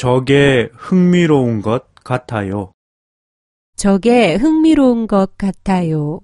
저게 흥미로운 것 같아요. 저게 흥미로운 것 같아요.